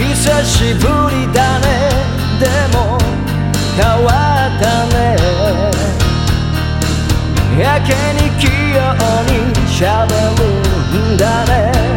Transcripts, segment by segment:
久しぶりだね。でも変わったね。やけに器用にしゃべるんだね。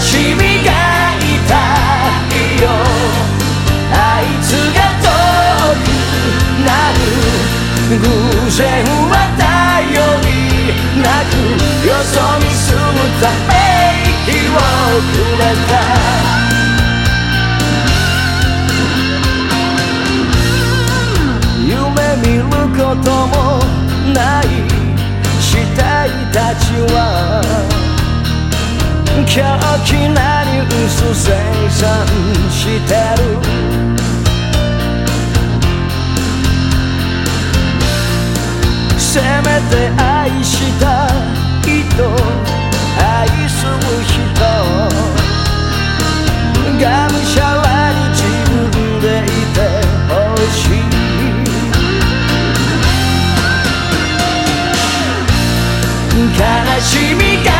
悲しみがいたいよ。あいつが遠くなる偶然は頼りなくよそに住むため息をくれた。夢見ることもない死体たちは狂気なニュース生産してる。せめて愛した人。愛する人。がむしゃらに自分でいてほしい。悲しみが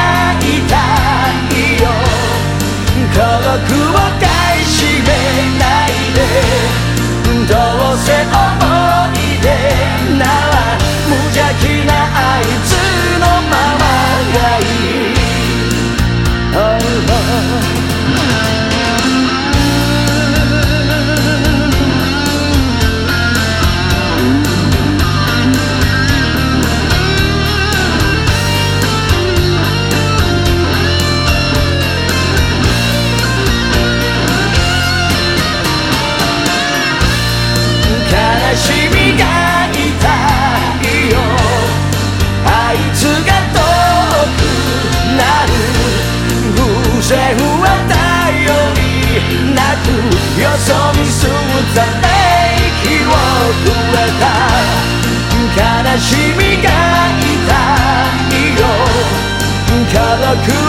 그